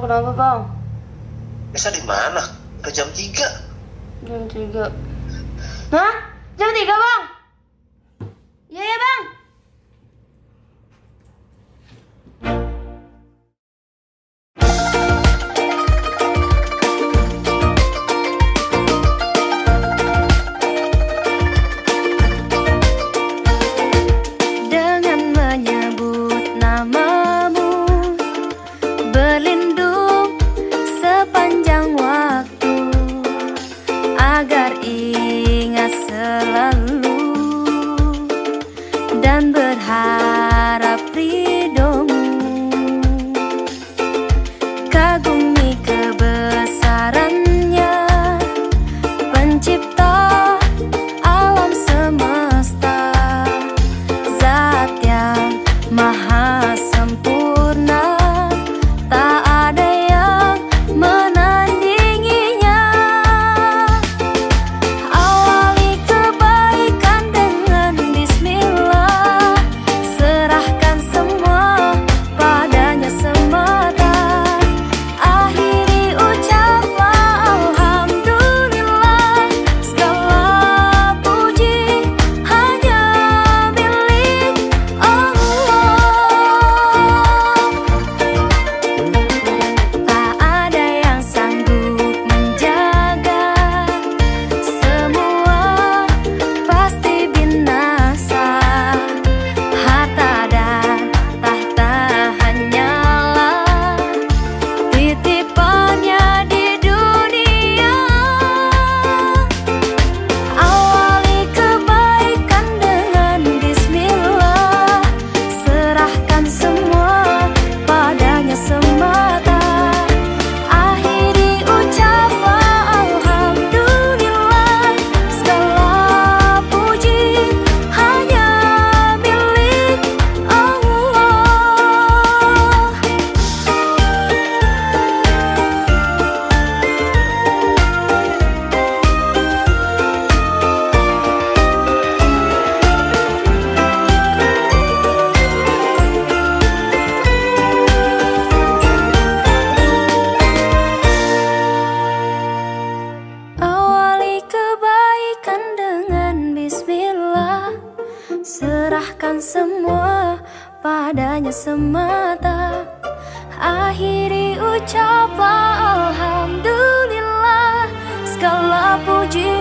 Kenapa Bang? Bisa di mana? Ke jam 3. Jam 3. Hah? ingat selalu semua padanya semata. Akhiri ucapan Alhamdulillah Segala puji